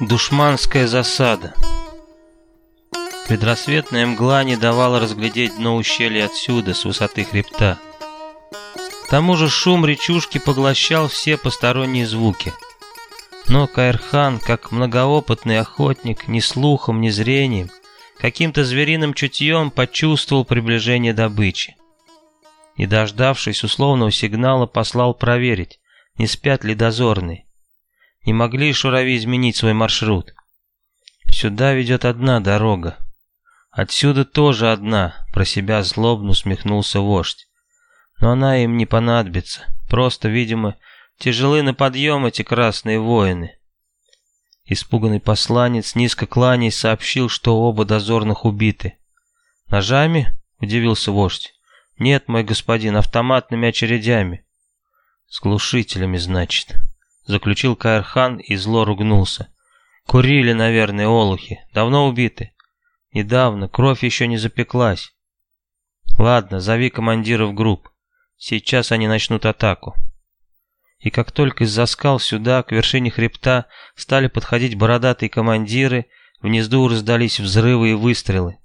Душманская засада. Предрассветная мгла не давала разглядеть дно ущелья отсюда, с высоты хребта. К тому же шум речушки поглощал все посторонние звуки. Но Каирхан, как многоопытный охотник, ни слухом, ни зрением, каким-то звериным чутьем почувствовал приближение добычи. И, дождавшись условного сигнала, послал проверить, не спят ли дозорные. Не могли шурави изменить свой маршрут. Сюда ведет одна дорога. Отсюда тоже одна, про себя злобно усмехнулся вождь. Но она им не понадобится. Просто, видимо, тяжелы на подъем эти красные воины. Испуганный посланец, низко кланяясь, сообщил, что оба дозорных убиты. «Ножами?» — удивился вождь. «Нет, мой господин, автоматными очередями». «С глушителями, значит» заключил Каирхан и зло ругнулся. Курили, наверное, олухи. Давно убиты? Недавно, кровь еще не запеклась. Ладно, зови командиров групп. Сейчас они начнут атаку. И как только из-за скал сюда, к вершине хребта, стали подходить бородатые командиры, внизу раздались взрывы и выстрелы.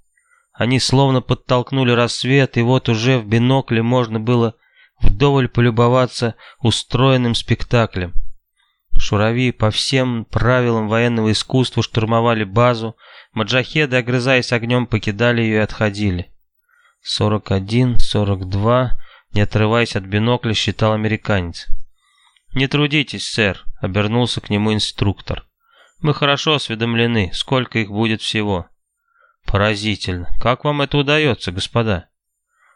Они словно подтолкнули рассвет, и вот уже в бинокле можно было вдоволь полюбоваться устроенным спектаклем. Шурави по всем правилам военного искусства штурмовали базу, маджахеды, огрызаясь огнем, покидали ее и отходили. 41, 42, не отрываясь от бинокля, считал американец. «Не трудитесь, сэр», — обернулся к нему инструктор. «Мы хорошо осведомлены, сколько их будет всего». «Поразительно. Как вам это удается, господа?»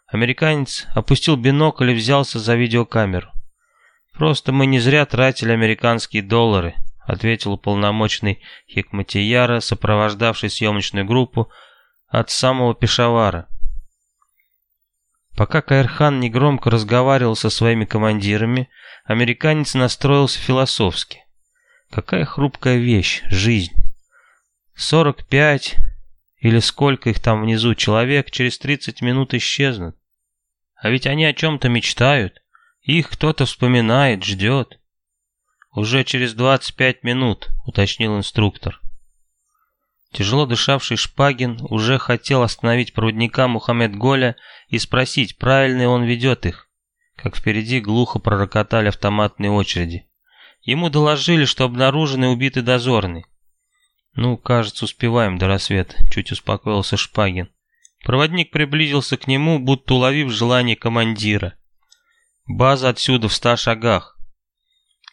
Американец опустил бинокль и взялся за видеокамеру. «Просто мы не зря тратили американские доллары», ответил уполномоченный Хикматияра, сопровождавший съемочную группу от самого Пешавара. Пока Каирхан негромко разговаривал со своими командирами, американец настроился философски. Какая хрупкая вещь — жизнь. 45 или сколько их там внизу человек через 30 минут исчезнут. А ведь они о чем-то мечтают. Их кто-то вспоминает, ждет. Уже через 25 минут, уточнил инструктор. Тяжело дышавший Шпагин уже хотел остановить проводника Мухаммед Голя и спросить, правильно он ведет их, как впереди глухо пророкотали автоматные очереди. Ему доложили, что обнаружен и убитый дозорный. «Ну, кажется, успеваем до рассвета», — чуть успокоился Шпагин. Проводник приблизился к нему, будто уловив желание командира. База отсюда в ста шагах.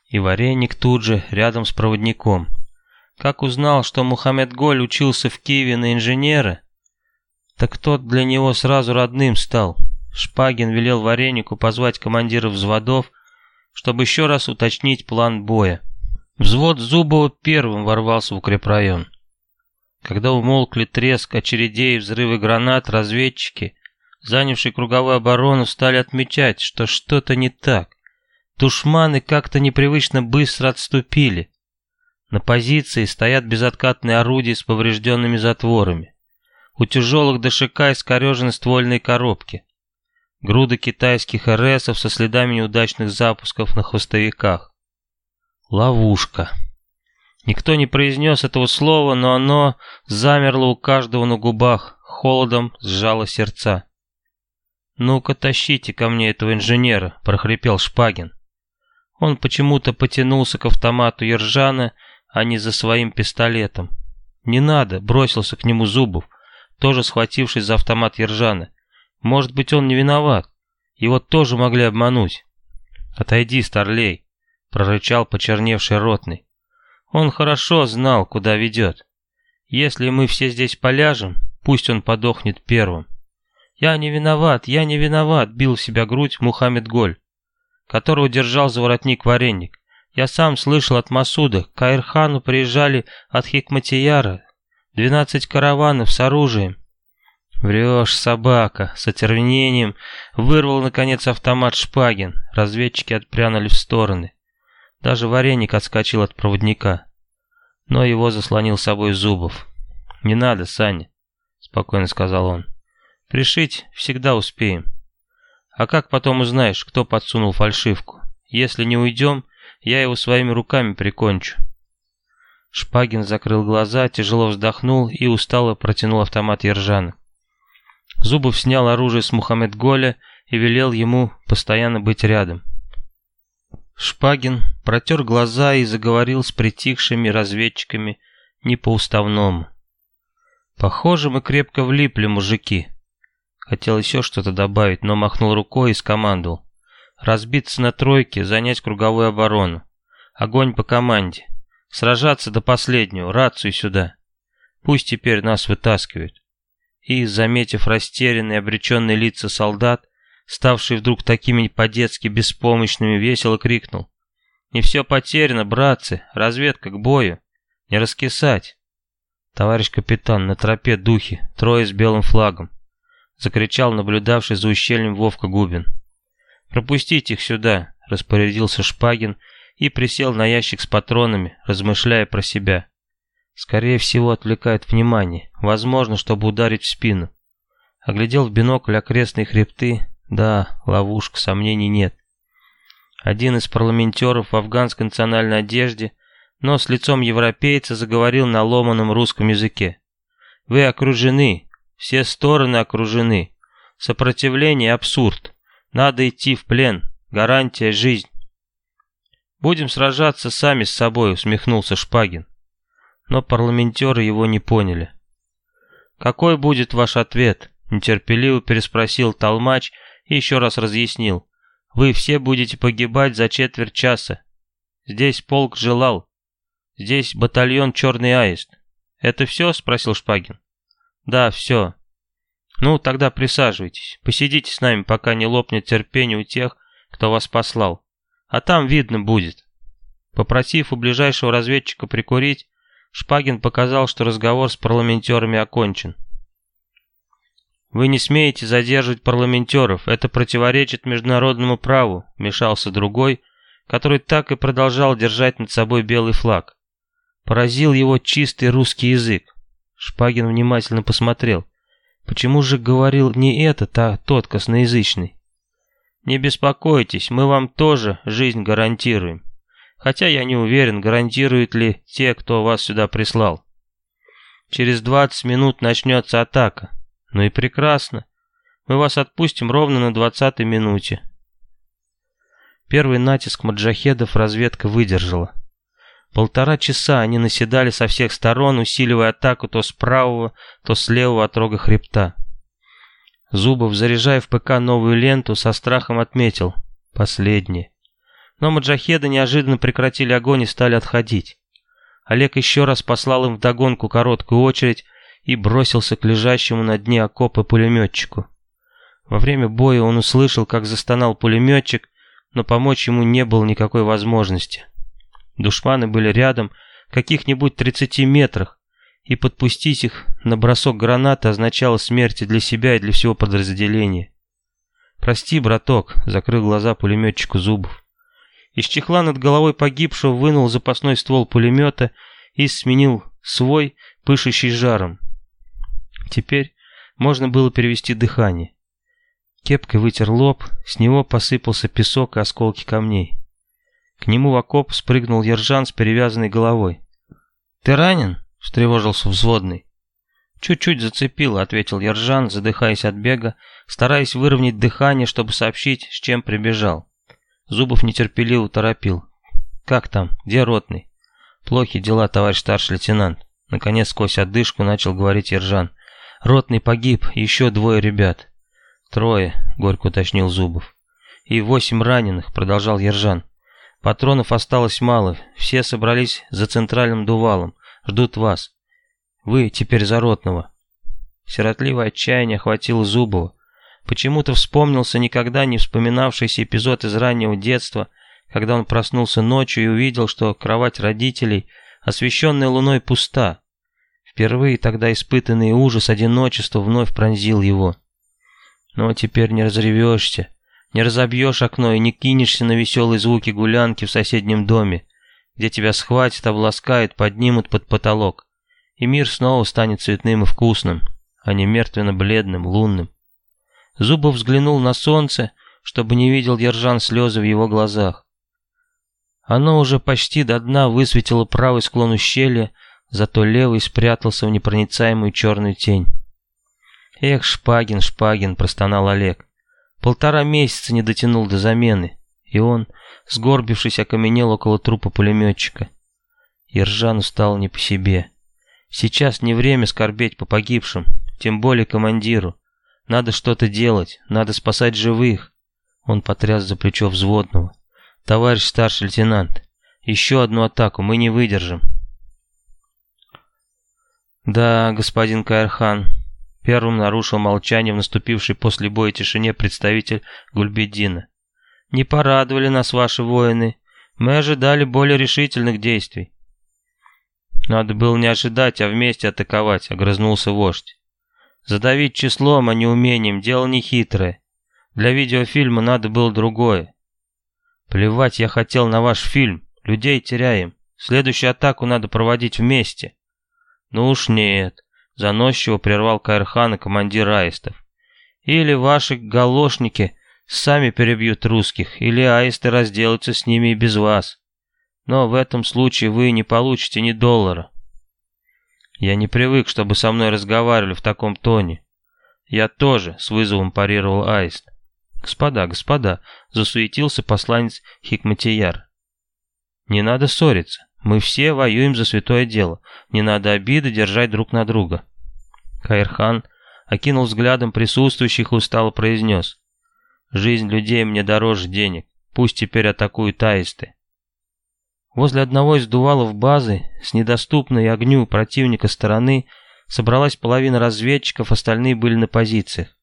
И вареник тут же, рядом с проводником. Как узнал, что Мухаммед Голь учился в Киеве на инженера, так тот для него сразу родным стал. Шпагин велел варенику позвать командиров взводов, чтобы еще раз уточнить план боя. Взвод Зубова первым ворвался в укрепрайон. Когда умолкли треск очередей и взрывы гранат, разведчики занявшие круговую оборону, стали отмечать, что что-то не так. Душманы как-то непривычно быстро отступили. На позиции стоят безоткатные орудия с поврежденными затворами. У тяжелых ДШК искорежены ствольные коробки. Груды китайских РСов со следами неудачных запусков на хвостовиках. Ловушка. Никто не произнес этого слова, но оно замерло у каждого на губах, холодом сжало сердца. «Ну-ка, тащите ко мне этого инженера», — прохрипел Шпагин. Он почему-то потянулся к автомату Ержана, а не за своим пистолетом. «Не надо», — бросился к нему Зубов, тоже схватившись за автомат Ержана. «Может быть, он не виноват. Его тоже могли обмануть». «Отойди, старлей», — прорычал почерневший ротный. Он хорошо знал, куда ведет. Если мы все здесь поляжем, пусть он подохнет первым. «Я не виноват, я не виноват», — бил в себя грудь Мухаммед Голь, которого держал за воротник вареник. «Я сам слышал от Масуда, к Каирхану приезжали от Хикматияра, двенадцать караванов с оружием». «Врешь, собака!» — с отервенением вырвал, наконец, автомат Шпагин. Разведчики отпрянули в стороны. Даже вареник отскочил от проводника. Но его заслонил собой Зубов. «Не надо, Саня», — спокойно сказал он. Пришить всегда успеем. А как потом узнаешь, кто подсунул фальшивку? Если не уйдем, я его своими руками прикончу. Шпагин закрыл глаза, тяжело вздохнул и устало протянул автомат Ержана. Зубов снял оружие с Мухаммед Голя и велел ему постоянно быть рядом. Шпагин протер глаза и заговорил с притихшими разведчиками не по-уставному. «Похоже, мы крепко влипли, мужики». Хотел еще что-то добавить, но махнул рукой и скомандовал. «Разбиться на тройке, занять круговую оборону. Огонь по команде. Сражаться до последнего, рацию сюда. Пусть теперь нас вытаскивают. И, заметив растерянные, обреченные лица солдат, ставший вдруг такими по-детски беспомощными, весело крикнул. «Не все потеряно, братцы, разведка к бою, не раскисать!» «Товарищ капитан, на тропе духи, трое с белым флагом!» Закричал наблюдавший за ущельем Вовка Губин. «Пропустите их сюда!» — распорядился Шпагин и присел на ящик с патронами, размышляя про себя. Скорее всего, отвлекает внимание, возможно, чтобы ударить в спину. Оглядел в бинокль окрестные хребты, да, ловушка, сомнений нет. Один из парламентеров в афганской национальной одежде, но с лицом европейца заговорил на ломаном русском языке. «Вы окружены, все стороны окружены. Сопротивление – абсурд. Надо идти в плен, гарантия – жизнь». «Будем сражаться сами с собой», — усмехнулся Шпагин. Но парламентеры его не поняли. «Какой будет ваш ответ?» — нетерпеливо переспросил Толмач и еще раз разъяснил. «Вы все будете погибать за четверть часа. Здесь полк желал. Здесь батальон «Черный аист». «Это все?» — спросил Шпагин. «Да, все. Ну, тогда присаживайтесь. Посидите с нами, пока не лопнет терпение у тех, кто вас послал. А там видно будет. Попросив у ближайшего разведчика прикурить, Шпагин показал, что разговор с парламентерами окончен. «Вы не смеете задерживать парламентеров, это противоречит международному праву», вмешался другой, который так и продолжал держать над собой белый флаг. Поразил его чистый русский язык. Шпагин внимательно посмотрел. Почему же говорил не этот, а тот косноязычный? Не беспокойтесь, мы вам тоже жизнь гарантируем. Хотя я не уверен, гарантируют ли те, кто вас сюда прислал. Через 20 минут начнется атака. Ну и прекрасно. Мы вас отпустим ровно на 20 минуте. Первый натиск маджахедов разведка выдержала. Полтора часа они наседали со всех сторон, усиливая атаку то с правого, то с левого отрога хребта. Зубов, заряжая в ПК новую ленту, со страхом отметил. Последнее. Но маджахеды неожиданно прекратили огонь и стали отходить. Олег еще раз послал им вдогонку короткую очередь и бросился к лежащему на дне окопа пулеметчику. Во время боя он услышал, как застонал пулеметчик, но помочь ему не было никакой возможности. Душманы были рядом, каких-нибудь 30 метрах, и подпустить их на бросок гранаты означало смерть для себя и для всего подразделения. «Прости, браток», — закрыл глаза пулеметчику Зубов. Из чехла над головой погибшего вынул запасной ствол пулемета и сменил свой, пышущий жаром. Теперь можно было перевести дыхание. Кепкой вытер лоб, с него посыпался песок и осколки камней. К нему в окоп спрыгнул Ержан с перевязанной головой. «Ты ранен?» встревожился взводный. «Чуть-чуть зацепило», — ответил Ержан, задыхаясь от бега, стараясь выровнять дыхание, чтобы сообщить, с чем прибежал. Зубов нетерпеливо торопил. «Как там? Где ротный?» «Плохи дела, товарищ старший лейтенант». Наконец, сквозь отдышку начал говорить Ержан. «Ротный погиб, еще двое ребят». «Трое», — горько уточнил Зубов. «И восемь раненых», — продолжал Ержан. «Патронов осталось мало, все собрались за центральным дувалом. Ждут вас. Вы теперь за ротного». Сиротливое отчаяние охватило Зубова. Почему-то вспомнился никогда не вспоминавшийся эпизод из раннего детства, когда он проснулся ночью и увидел, что кровать родителей, освещенная луной, пуста. Впервые тогда испытанный ужас одиночества вновь пронзил его. Но теперь не разревешься, не разобьешь окно и не кинешься на веселые звуки гулянки в соседнем доме где тебя схватят, обласкают, поднимут под потолок, и мир снова станет цветным и вкусным, а не мертвенно-бледным, лунным. Зубов взглянул на солнце, чтобы не видел Ержан слезы в его глазах. Оно уже почти до дна высветило правый склон ущелья, зато левый спрятался в непроницаемую черную тень. «Эх, Шпагин, Шпагин!» – простонал Олег. Полтора месяца не дотянул до замены, и он, сгорбившись, окаменел около трупа пулеметчика. Ержану стало не по себе. Сейчас не время скорбеть по погибшим, тем более командиру. Надо что-то делать, надо спасать живых. Он потряс за плечо взводного. Товарищ старший лейтенант, еще одну атаку мы не выдержим. Да, господин Каирхан, первым нарушил молчание в наступившей после боя тишине представитель Гульбедина. Не порадовали нас ваши воины. Мы ожидали более решительных действий. Надо было не ожидать, а вместе атаковать, огрызнулся вождь. Задавить числом, а не умением, дело нехитрое. Для видеофильма надо было другое. Плевать я хотел на ваш фильм, людей теряем. Следующую атаку надо проводить вместе. Ну уж нет, заносчиво прервал Каирхана командир аистов. Или ваши галошники сами перебьют русских, или аисты разделаются с ними и без вас. Но в этом случае вы не получите ни доллара. Я не привык, чтобы со мной разговаривали в таком тоне. Я тоже, с вызовом парировал Аист. Господа, господа, засуетился посланец Хикматияр. Не надо ссориться. Мы все воюем за святое дело. Не надо обиды держать друг на друга. Каирхан окинул взглядом присутствующих и устало произнес. Жизнь людей мне дороже денег. Пусть теперь атакуют аисты. Возле одного из дувалов базы, с недоступной огню противника стороны, собралась половина разведчиков, остальные были на позициях.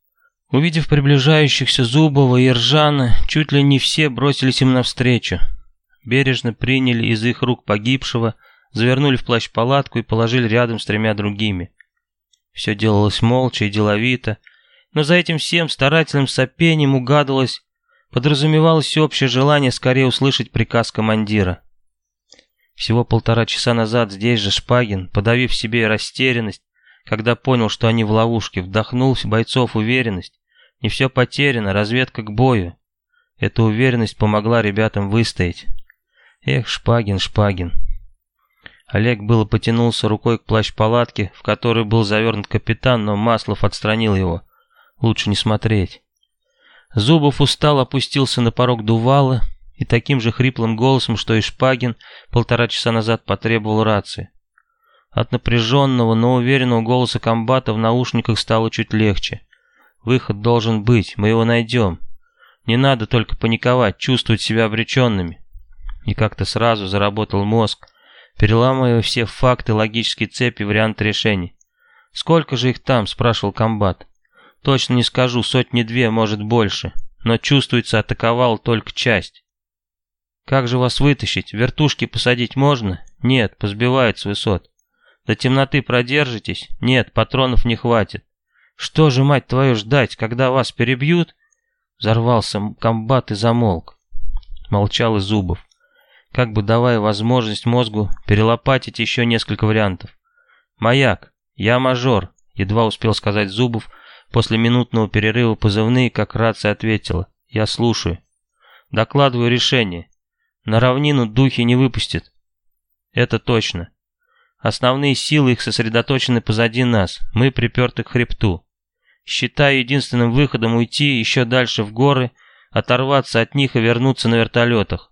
Увидев приближающихся Зубова и Ржана, чуть ли не все бросились им навстречу. Бережно приняли из их рук погибшего, завернули в плащ-палатку и положили рядом с тремя другими. Все делалось молча и деловито, но за этим всем старательным сопением угадывалось, подразумевалось общее желание скорее услышать приказ командира. Всего полтора часа назад здесь же Шпагин, подавив себе растерянность, когда понял, что они в ловушке, вдохнул в бойцов уверенность. Не все потеряно, разведка к бою. Эта уверенность помогла ребятам выстоять. Эх, Шпагин, Шпагин. Олег было потянулся рукой к плащ-палатке, в которой был завернут капитан, но Маслов отстранил его. Лучше не смотреть. Зубов устал опустился на порог дувала, и таким же хриплым голосом, что и Шпагин полтора часа назад потребовал рации. От напряженного, но уверенного голоса комбата в наушниках стало чуть легче. Выход должен быть, мы его найдем. Не надо только паниковать, чувствовать себя обреченными. И как-то сразу заработал мозг, переламывая все факты, логические цепи, варианты решений. «Сколько же их там?» – спрашивал комбат. «Точно не скажу, сотни-две, может больше, но чувствуется, атаковал только часть». Как же вас вытащить? Вертушки посадить можно? Нет, позбивают с высот. До темноты продержитесь? Нет, патронов не хватит. Что же, мать твою, ждать, когда вас перебьют? Взорвался комбат и замолк. Молчал и Зубов, как бы давая возможность мозгу перелопатить еще несколько вариантов. «Маяк, я мажор», — едва успел сказать Зубов, после минутного перерыва позывные, как рация ответила. «Я слушаю». «Докладываю решение. На равнину духи не выпустят. Это точно. Основные силы их сосредоточены позади нас, мы приперты к хребту. Считаю единственным выходом уйти еще дальше в горы, оторваться от них и вернуться на вертолетах.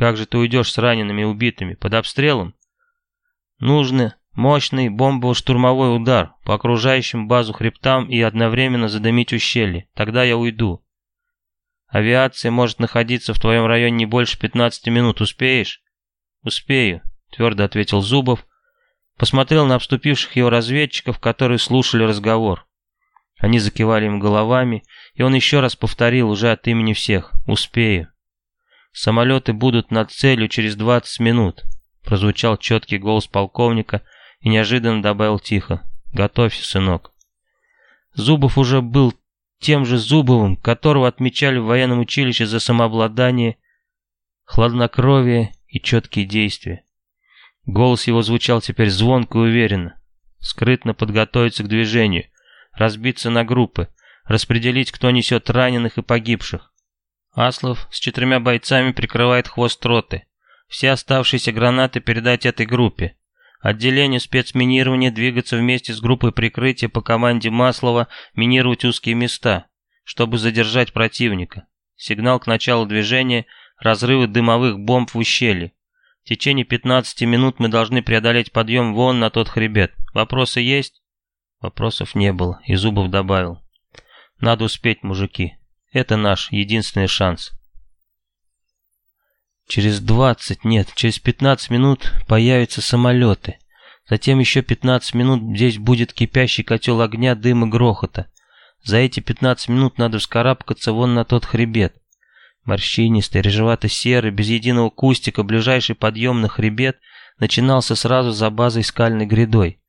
Как же ты уйдешь с ранеными убитыми? Под обстрелом? Нужно мощный бомбово-штурмовой удар по окружающим базу хребтам и одновременно задымить ущелье. Тогда я уйду. Авиация может находиться в твоем районе не больше 15 минут. Успеешь? Успею, твердо ответил Зубов. Посмотрел на обступивших его разведчиков, которые слушали разговор. Они закивали им головами, и он еще раз повторил уже от имени всех. Успею. Самолеты будут над целью через 20 минут. Прозвучал четкий голос полковника и неожиданно добавил тихо. Готовься, сынок. Зубов уже был тем же Зубовым, которого отмечали в военном училище за самообладание, хладнокровие и четкие действия. Голос его звучал теперь звонко и уверенно. Скрытно подготовиться к движению, разбиться на группы, распределить, кто несет раненых и погибших. Аслов с четырьмя бойцами прикрывает хвост роты. Все оставшиеся гранаты передать этой группе. Отделению спецминирования двигаться вместе с группой прикрытия по команде Маслова минировать узкие места, чтобы задержать противника. Сигнал к началу движения – разрывы дымовых бомб в ущелье. В течение 15 минут мы должны преодолеть подъем вон на тот хребет. Вопросы есть? Вопросов не было, и Зубов добавил. Надо успеть, мужики. Это наш единственный шанс. Через 20, нет, через 15 минут появятся самолеты. Затем еще 15 минут здесь будет кипящий котел огня, дыма, грохота. За эти 15 минут надо вскарабкаться вон на тот хребет. Морщинистый, рыжевато-серый, без единого кустика, ближайший подъем на хребет начинался сразу за базой скальной грядой.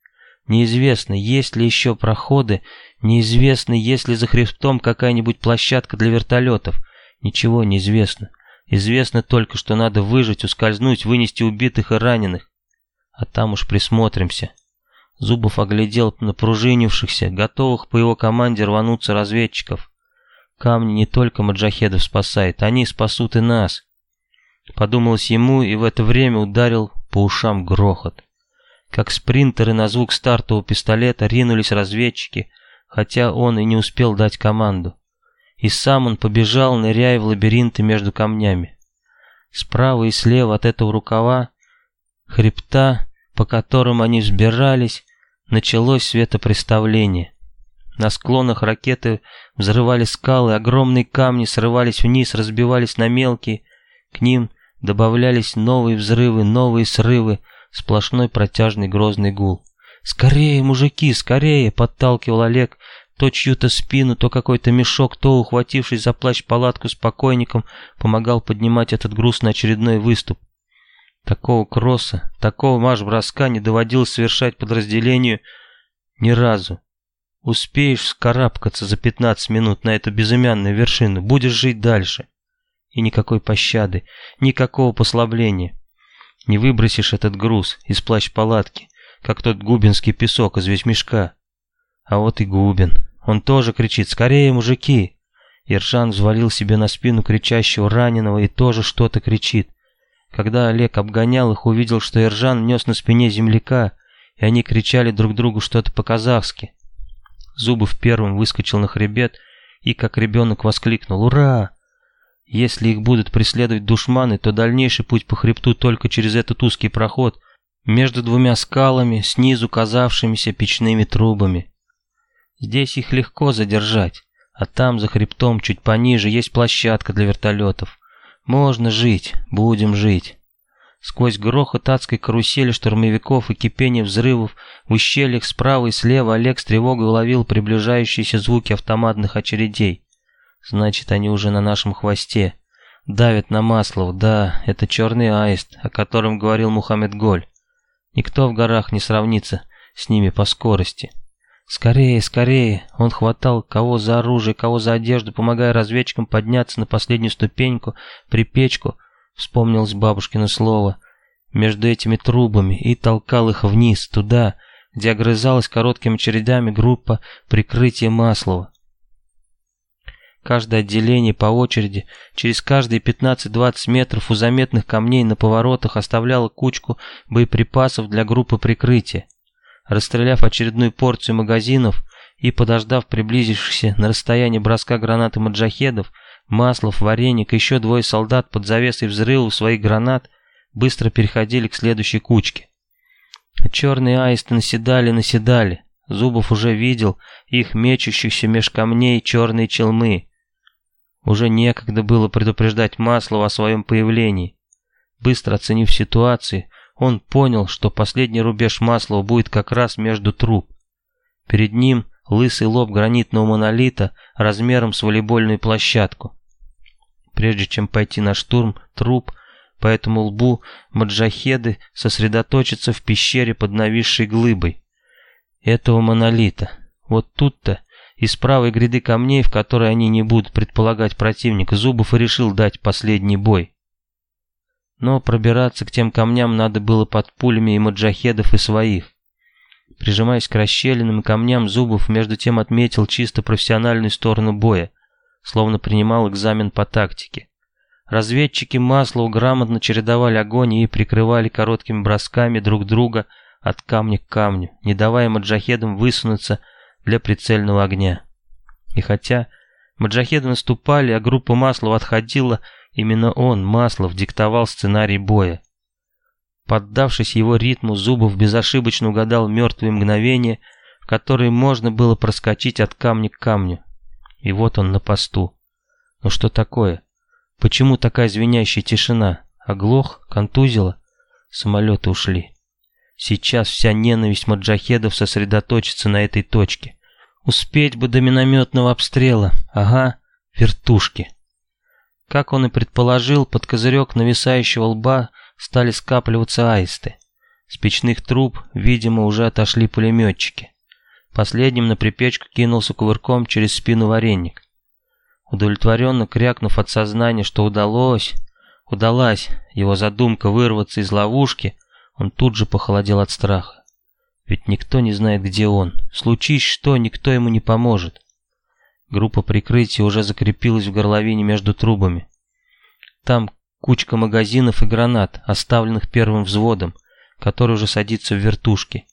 Неизвестно, есть ли еще проходы, неизвестно, есть ли за хребтом какая-нибудь площадка для вертолетов. Ничего не известно. Только, что надо выжить, ускользнуть, вынести убитых и раненых. А там уж присмотримся. Зубов оглядел напружинившихся, готовых по его команде рвануться разведчиков. Камни не только маджахедов спасают, они спасут и нас. Подумалось ему, и в это время ударил по ушам грохот. Как спринтеры на звук стартового пистолета ринулись разведчики, хотя он и не успел дать команду. И сам он побежал, ныряя в лабиринты между камнями. Справа и слева от этого рукава, хребта, по которым они взбирались, началось светопреставление. На склонах ракеты взрывали скалы, огромные камни срывались вниз, разбивались на мелкие. К ним добавлялись новые взрывы, новые срывы, сплошной протяжный грозный гул. «Скорее, мужики, скорее!» — подталкивал Олег, то чью-то спину, то какой-то мешок, то, ухватившись за плащ-палатку с покойником, помогал поднимать этот груз на очередной выступ. Такого кросса, такого марш-броска не доводилось совершать подразделению ни разу. Успеешь скарабкаться за 15 минут на эту безымянную вершину, будешь жить дальше. И никакой пощады, никакого послабления. Не выбросишь этот груз из плащ-палатки, как тот губинский песок из вещмешка. А вот и Губин. Он тоже кричит «Скорее, мужики!» Ержан взвалил себе на спину кричащего раненого и тоже что-то кричит. Когда Олег обгонял их, увидел, что Ержан нес на спине земляка, и они кричали друг другу что-то по-казахски. Зубов первым выскочил на хребет и, как ребенок, воскликнул «Ура!». Если их будут преследовать душманы, то дальнейший путь по хребту только через этот узкий проход между двумя скалами, снизу казавшимися печными трубами. Здесь их легко задержать, а там, за хребтом, чуть пониже, есть площадка для вертолетов. Можно жить, будем жить. Сквозь грохот адской карусели штурмовиков и кипение взрывов в ущельях справа и слева Олег с тревогой уловил приближающиеся звуки автоматных очередей. Значит, они уже на нашем хвосте. Давят на Маслов, да, это черный аист, о котором говорил Мухаммед Голь. Никто в горах не сравнится с ними по скорости. Скорее, скорее! Он хватал кого за оружие, кого за одежду, помогая разведчикам подняться на последнюю ступеньку, припечку, вспомнилось бабушкино слово, между этими трубами и толкал их вниз, туда, где огрызалась короткими чередами группа прикрытия Маслова. Каждое отделение по очереди через каждые 15-20 метров у заметных камней на поворотах оставляло кучку боеприпасов для группы прикрытия. Расстреляв очередную порцию магазинов и подождав приблизившихся на расстояние броска гранаты маджахедов, Маслов, Вареник и еще двое солдат под завесой взрывов своих гранат быстро переходили к следующей кучке. Черные аисты наседали, наседали. Зубов уже видел их мечущихся меж камней черные челмы. Уже некогда было предупреждать Маслова о своем появлении. Быстро оценив ситуацию, он понял, что последний рубеж Маслова будет как раз между труб. Перед ним лысый лоб гранитного монолита размером с волейбольную площадку. Прежде чем пойти на штурм труп, по этому лбу маджахеды сосредоточатся в пещере под нависшей глыбой. Этого монолита. Вот тут-то, из правой гряды камней, в которой они не будут предполагать противника, Зубов и решил дать последний бой. Но пробираться к тем камням надо было под пулями и маджахедов, и своих. Прижимаясь к расщелинам и камням, Зубов между тем отметил чисто профессиональную сторону боя словно принимал экзамен по тактике. Разведчики Маслоу грамотно чередовали огонь и прикрывали короткими бросками друг друга от камня к камню, не давая маджахедам высунуться для прицельного огня. И хотя маджахеды наступали, а группа Маслова отходила, именно он, Маслов, диктовал сценарий боя. Поддавшись его ритму, Зубов безошибочно угадал мертвые мгновения, в которые можно было проскочить от камня к камню. И вот он на посту. Ну что такое? Почему такая звенящая тишина? Оглох? Контузило? Самолеты ушли. Сейчас вся ненависть маджахедов сосредоточится на этой точке. Успеть бы до минометного обстрела. Ага, вертушки. Как он и предположил, под козырек нависающего лба стали скапливаться аисты. С печных труб, видимо, уже отошли пулеметчики. Последним на припечку кинулся кувырком через спину вареник. Удовлетворенно крякнув от сознания, что удалось, удалась его задумка вырваться из ловушки, он тут же похолодел от страха. Ведь никто не знает, где он. Случись что, никто ему не поможет. Группа прикрытия уже закрепилась в горловине между трубами. Там кучка магазинов и гранат, оставленных первым взводом, который уже садится в вертушки.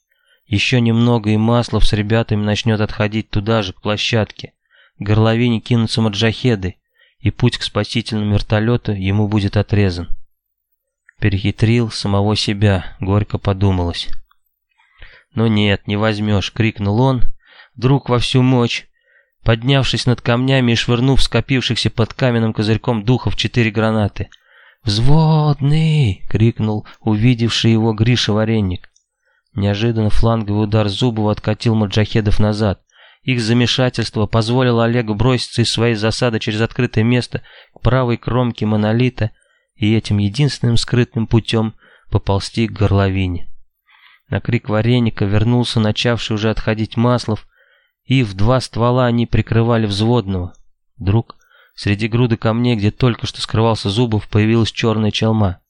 Еще немного и Маслов с ребятами начнет отходить туда же, к площадке горловине кинутся маджахеды, и путь к спасительному вертолету ему будет отрезан. Перехитрил самого себя, горько подумалось. «Но нет, не возьмешь!» — крикнул он, вдруг во всю мощь, поднявшись над камнями и швырнув скопившихся под каменным козырьком духов четыре гранаты. «Взводный!» — крикнул увидевший его Гриша Варенник. Неожиданно фланговый удар Зубова откатил маджахедов назад. Их замешательство позволило Олегу броситься из своей засады через открытое место к правой кромке монолита и этим единственным скрытным путем поползти к горловине. На крик вареника вернулся начавший уже отходить Маслов, и в два ствола они прикрывали взводного. Вдруг среди груды камней, где только что скрывался Зубов, появилась черная челма.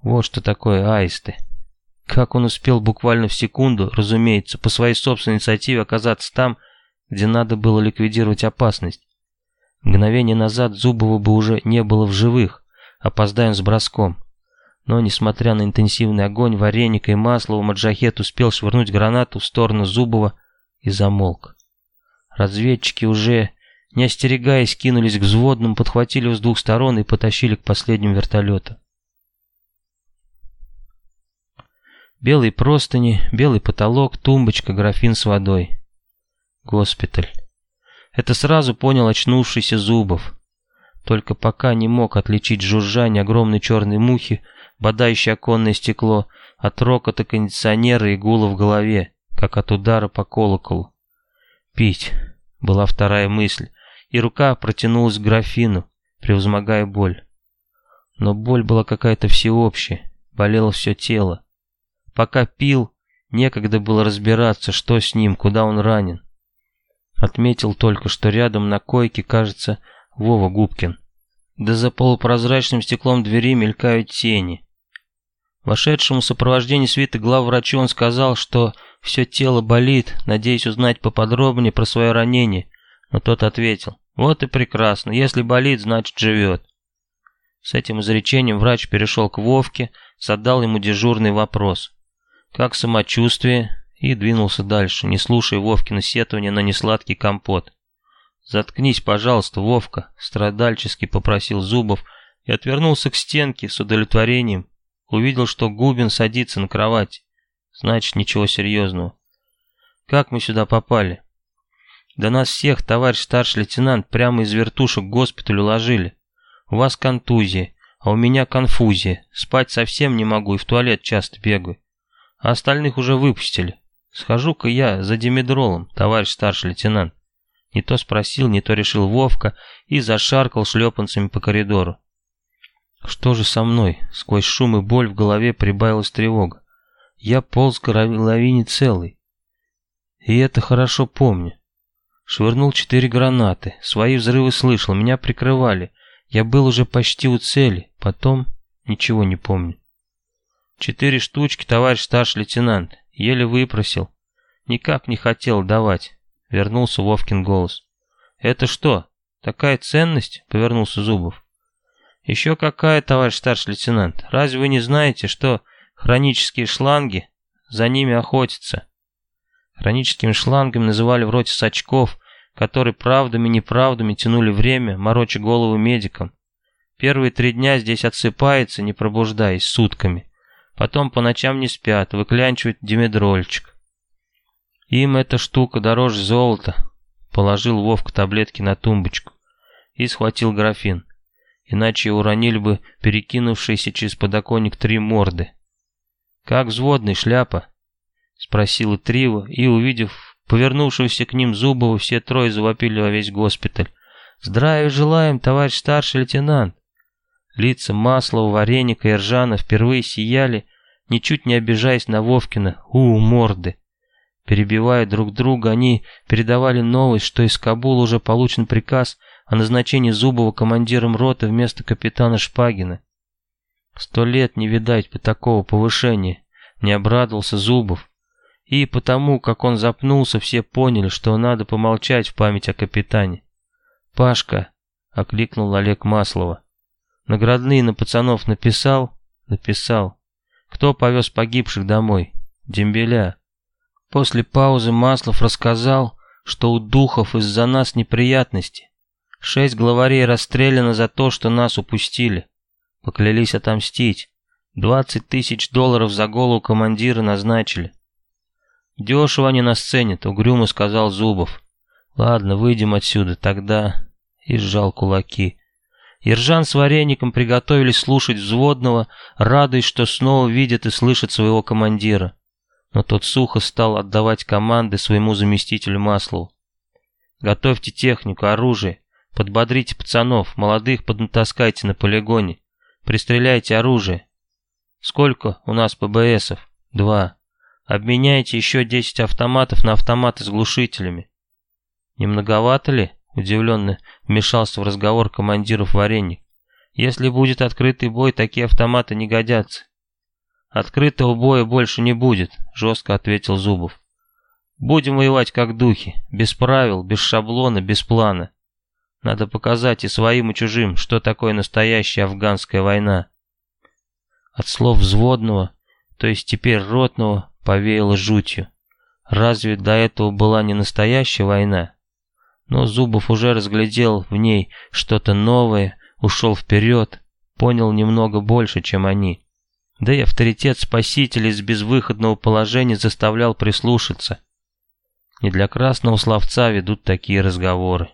Вот что такое аисты. Как он успел буквально в секунду, разумеется, по своей собственной инициативе оказаться там, где надо было ликвидировать опасность. Мгновение назад Зубова бы уже не было в живых, опоздаем с броском. Но, несмотря на интенсивный огонь вареника и масла, Маджахет успел швырнуть гранату в сторону Зубова и замолк. Разведчики уже, не остерегаясь, кинулись к взводным, подхватили его с двух сторон и потащили к последним вертолетам. Белые простыни, белый потолок, тумбочка, графин с водой. Госпиталь. Это сразу понял очнувшийся Зубов. Только пока не мог отличить жужжание огромной черной мухи, бодающей оконное стекло, от рокота кондиционера и гула в голове, как от удара по колоколу. «Пить» — была вторая мысль, и рука протянулась к графину, превозмогая боль. Но боль была какая-то всеобщая, болело все тело. Пока пил, некогда было разбираться, что с ним, куда он ранен. Отметил только, что рядом на койке, кажется, Вова Губкин. Да за полупрозрачным стеклом двери мелькают тени. Вошедшему сопровождении свиты главврачу он сказал, что все тело болит, надеясь узнать поподробнее про свое ранение, но тот ответил, вот и прекрасно, если болит, значит живет. С этим изречением врач перешел к Вовке, задал ему дежурный вопрос. Как самочувствие? И двинулся дальше, не слушая Вовкина сетования на несладкий компот. «Заткнись, пожалуйста, Вовка», — страдальчески попросил Зубов и отвернулся к стенке с удовлетворением. Увидел, что Губин садится на кровать. Значит, ничего серьезного. «Как мы сюда попали?» «Да нас всех, товарищ старший лейтенант, прямо из вертушек к госпиталю. У вас контузия, а у меня конфузия. Спать совсем не могу и в туалет часто бегаю а остальных уже выпустили. Схожу-ка я за димедролом, товарищ старший лейтенант. Не то спросил, не то решил Вовка и зашаркал шлепанцами по коридору. Что же со мной? Сквозь шум и боль в голове прибавилась тревога. Я полз к лавине целый. И это хорошо помню. Швырнул четыре гранаты. Свои взрывы слышал, меня прикрывали. Я был уже почти у цели. Потом ничего не помню. Четыре штучки, товарищ старший лейтенант. Еле выпросил. Никак не хотел давать. Вернулся Вовкин голос. Это что, такая ценность? Повернулся Зубов. Еще какая, товарищ старший лейтенант? Разве вы не знаете, что хронические шланги, за ними охотятся? Хроническими шлангами называли вроде сачков, которые правдами-неправдами тянули время, мороча голову медикам. Первые три дня здесь отсыпается, не пробуждаясь, сутками. Потом по ночам не спят, выклянчивают димедрольчик. Им эта штука дороже золота. Положил Вовка таблетки на тумбочку и схватил графин. Иначе уронили бы перекинувшиеся через подоконник три морды. «Как взводный, шляпа?» Спросила Трива, и, увидев повернувшегося к ним Зубова, все трое завопили во весь госпиталь. «Здравия желаем, товарищ старший лейтенант!» Лица Маслова, Вареника и Ржана впервые сияли, ничуть не обижаясь на Вовкина. «У, морды!» Перебивая друг друга, они передавали новость, что из Кабула уже получен приказ о назначении Зубова командиром роты вместо капитана Шпагина. Сто лет не видать по такого повышения, не обрадовался Зубов. И потому, как он запнулся, все поняли, что надо помолчать в память о капитане. «Пашка!» — окликнул Олег Маслова. «Наградные на пацанов написал?» «Написал. Кто повез погибших домой?» «Дембеля». После паузы Маслов рассказал, что у духов из-за нас неприятности. Шесть главарей расстреляно за то, что нас упустили. Поклялись отомстить. Двадцать тысяч долларов за голову командира назначили. «Дешево они нас ценят», — угрюмо сказал Зубов. «Ладно, выйдем отсюда, тогда...» И сжал кулаки. Ержан с вареником приготовились слушать взводного, радуясь, что снова видят и слышат своего командира. Но тот сухо стал отдавать команды своему заместителю Маслову. «Готовьте технику, оружие, подбодрите пацанов, молодых поднатаскайте на полигоне, пристреляйте оружие. Сколько у нас ПБСов? Два. Обменяйте еще 10 автоматов на автоматы с глушителями. Не многовато ли? Удивленно вмешался в разговор командиров вареник. Если будет открытый бой, такие автоматы не годятся. Открытого боя больше не будет, жестко ответил Зубов. Будем воевать как духи, без правил, без шаблона, без плана. Надо показать и своим, и чужим, что такое настоящая афганская война. От слов взводного, то есть теперь ротного, повеяло жутью. Разве до этого была не настоящая война? Но Зубов уже разглядел в ней что-то новое, ушел вперед, понял немного больше, чем они. Да и авторитет спасителя из безвыходного положения заставлял прислушаться. Не для красного словца ведут такие разговоры.